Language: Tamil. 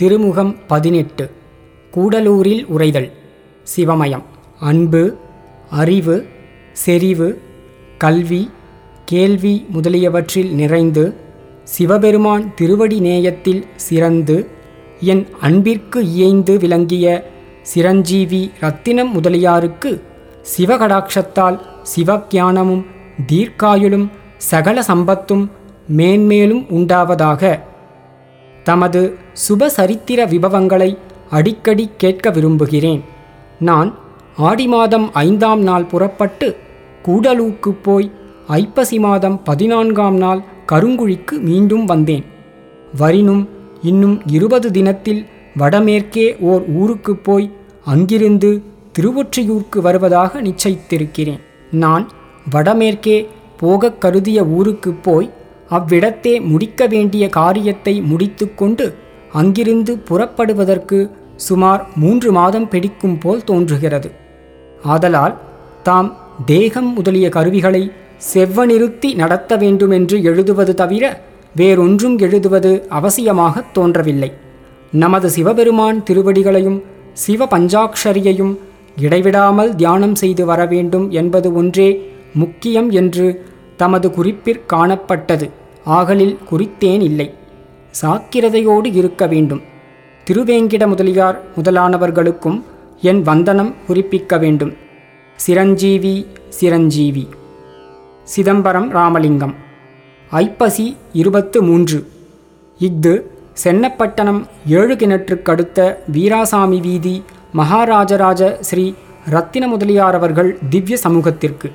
திருமுகம் பதினெட்டு. கூடலூரில் உரைதல் சிவமயம். அன்பு அறிவு செறிவு கல்வி கேள்வி முதலியவற்றில் நிறைந்து சிவபெருமான் திருவடி நேயத்தில் சிறந்து என் அன்பிற்கு இயைந்து விளங்கிய சிரஞ்சீவி ரத்தினம் முதலியாருக்கு சிவகடாட்சத்தால் சிவஞானமும் தீர்க்காயுளும் சகல சம்பத்தும் மேன்மேலும் உண்டாவதாக தமது சுப சரித்திர விபவங்களை அடிக்கடி கேட்க விரும்புகிறேன். நான் ஆடி மாதம் ஐந்தாம் நாள் புறப்பட்டு கூடலூக்கு போய் ஐப்பசி மாதம் பதினான்காம் நாள் கருங்குழிக்கு மீண்டும் வந்தேன். வரினும் இன்னும் இருபது தினத்தில் வடமேற்கே ஓர் ஊருக்கு போய் அங்கிருந்து திருவொற்றியூர்க்கு வருவதாக நிச்சயித்திருக்கிறேன். நான் வடமேற்கே போகக் கருதிய ஊருக்கு போய் அவ்விடத்தே முடிக்க வேண்டிய காரியத்தை முடித்துக்கொண்டு அங்கிருந்து புறப்படுவதற்கு சுமார் மூன்று மாதம் பிடிக்கும் போல் தோன்றுகிறது. ஆதலால் தாம் தேகம் முதலிய கருவிகளை செவ்வநிறுத்தி நடத்த வேண்டுமென்று எழுதுவது தவிர வேறொன்றும் எழுதுவது அவசியமாகத் தோன்றவில்லை. நமது சிவபெருமான் திருவடிகளையும் சிவ பஞ்சாக்ஷரியையும் இடைவிடாமல் தியானம் செய்து வர வேண்டும் என்பது ஒன்றே முக்கியம் என்று தமது குறிப்பிற் காணப்பட்டது. ஆகலில் குறித்தேன் இல்லை. சாக்கிரதையோடு இருக்க வேண்டும். திருவேங்கிட முதலியார் முதலானவர்களுக்கும் என் வந்தனம் குறிப்பிக்க வேண்டும். சிரஞ்சீவி சிரஞ்சீவி. சிதம்பரம் ராமலிங்கம். ஐப்பசி இருபத்து மூன்று இஃது சென்னப்பட்டணம் ஏழு கிணற்றுக்கடுத்த வீராசாமி வீதி மகாராஜராஜ ஸ்ரீ ரத்தின முதலியார் அவர்கள் திவ்ய சமூகத்திற்கு.